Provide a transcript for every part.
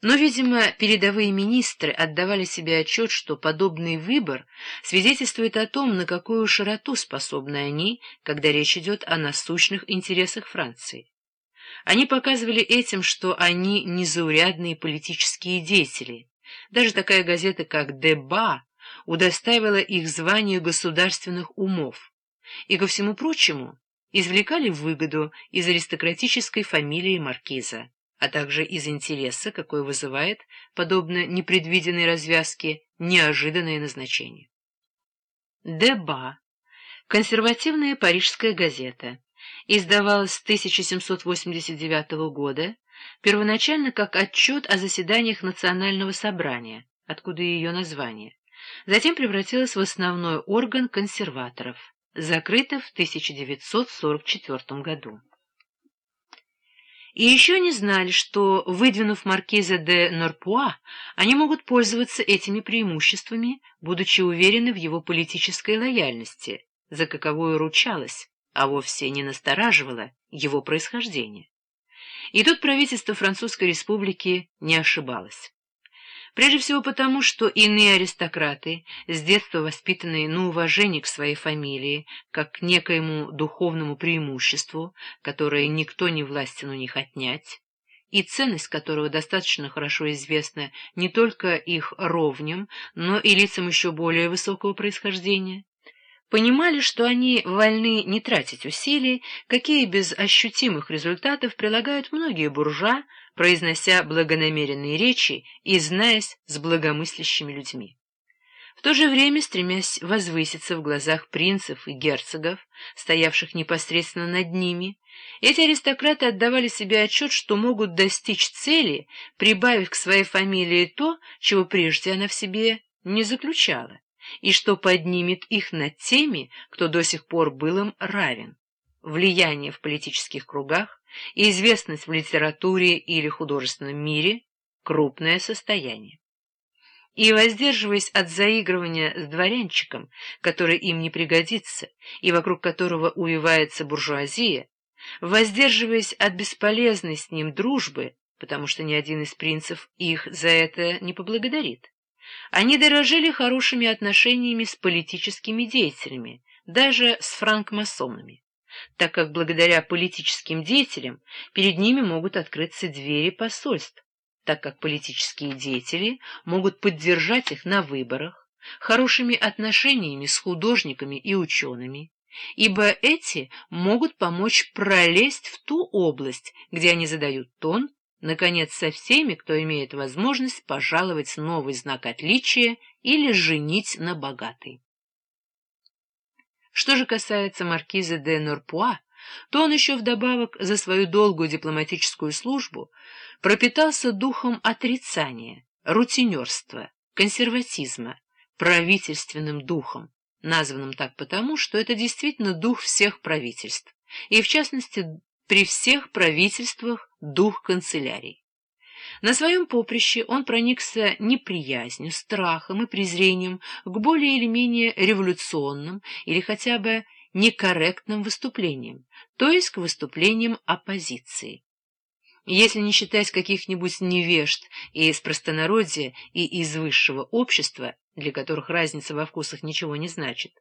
Но, видимо, передовые министры отдавали себе отчет, что подобный выбор свидетельствует о том, на какую широту способны они, когда речь идет о насущных интересах Франции. Они показывали этим, что они незаурядные политические деятели. Даже такая газета, как «Деба», удостаивала их звания государственных умов. И, ко всему прочему, извлекали выгоду из аристократической фамилии маркиза а также из интереса, какой вызывает, подобно непредвиденной развязке, неожиданное назначение. Деба. Консервативная парижская газета. Издавалась с 1789 года, первоначально как отчет о заседаниях Национального собрания, откуда ее название. Затем превратилась в основной орган консерваторов, закрыта в 1944 году и еще не знали, что, выдвинув маркиза де Норпуа, они могут пользоваться этими преимуществами, будучи уверены в его политической лояльности, за каковую ручалась, а вовсе не настораживала его происхождение. И тут правительство Французской республики не ошибалось. Прежде всего потому, что иные аристократы, с детства воспитанные на уважении к своей фамилии, как к некоему духовному преимуществу, которое никто не властен у них отнять, и ценность которого достаточно хорошо известна не только их ровням, но и лицам еще более высокого происхождения, понимали, что они вольны не тратить усилий, какие без ощутимых результатов прилагают многие буржуа, произнося благонамеренные речи и знаясь с благомыслящими людьми. В то же время, стремясь возвыситься в глазах принцев и герцогов, стоявших непосредственно над ними, эти аристократы отдавали себе отчет, что могут достичь цели, прибавив к своей фамилии то, чего прежде она в себе не заключала и что поднимет их над теми, кто до сих пор был им равен. Влияние в политических кругах известность в литературе или художественном мире — крупное состояние. И, воздерживаясь от заигрывания с дворянчиком, который им не пригодится и вокруг которого увивается буржуазия, воздерживаясь от бесполезной с ним дружбы, потому что ни один из принцев их за это не поблагодарит, они дорожили хорошими отношениями с политическими деятелями, даже с франкмасонами, так как благодаря политическим деятелям перед ними могут открыться двери посольств, так как политические деятели могут поддержать их на выборах, хорошими отношениями с художниками и учеными, ибо эти могут помочь пролезть в ту область, где они задают тон наконец, со всеми, кто имеет возможность пожаловать новый знак отличия или женить на богатой. Что же касается маркиза де Норпуа, то он еще вдобавок за свою долгую дипломатическую службу пропитался духом отрицания, рутинерства, консерватизма, правительственным духом, названным так потому, что это действительно дух всех правительств, и в частности при всех правительствах дух канцелярий. На своем поприще он проникся неприязнью, страхом и презрением к более или менее революционным или хотя бы некорректным выступлениям, то есть к выступлениям оппозиции. Если не считать каких-нибудь невежд и из простонародья, и из высшего общества, для которых разница во вкусах ничего не значит,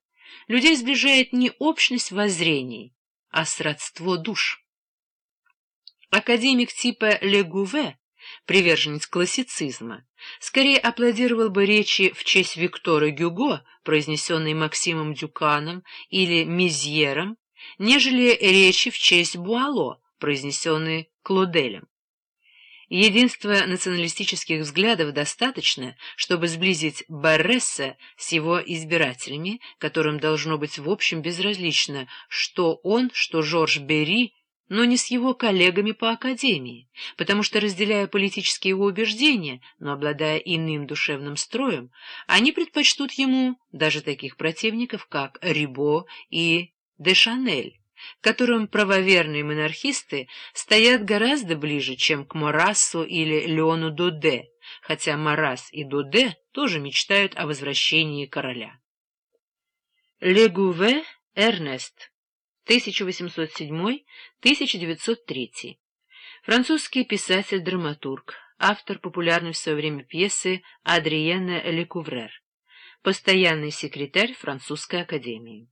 людей сближает не общность воззрений, а сродство душ. Академик типа Легуве, приверженец классицизма, скорее аплодировал бы речи в честь Виктора Гюго, произнесенной Максимом Дюканом или Мизьером, нежели речи в честь Буало, произнесенные Клоделем. Единство националистических взглядов достаточно, чтобы сблизить Барресса с его избирателями, которым должно быть в общем безразлично, что он, что Жорж Берри но не с его коллегами по академии, потому что, разделяя политические его убеждения, но обладая иным душевным строем, они предпочтут ему даже таких противников, как Рибо и Дешанель, которым правоверные монархисты стоят гораздо ближе, чем к Морассу или Леону Доде, хотя Марас и Доде тоже мечтают о возвращении короля. Легуве Эрнест 1807-1903. Французский писатель-драматург, автор популярной в свое время пьесы Адриена Лекуврер, постоянный секретарь французской академии.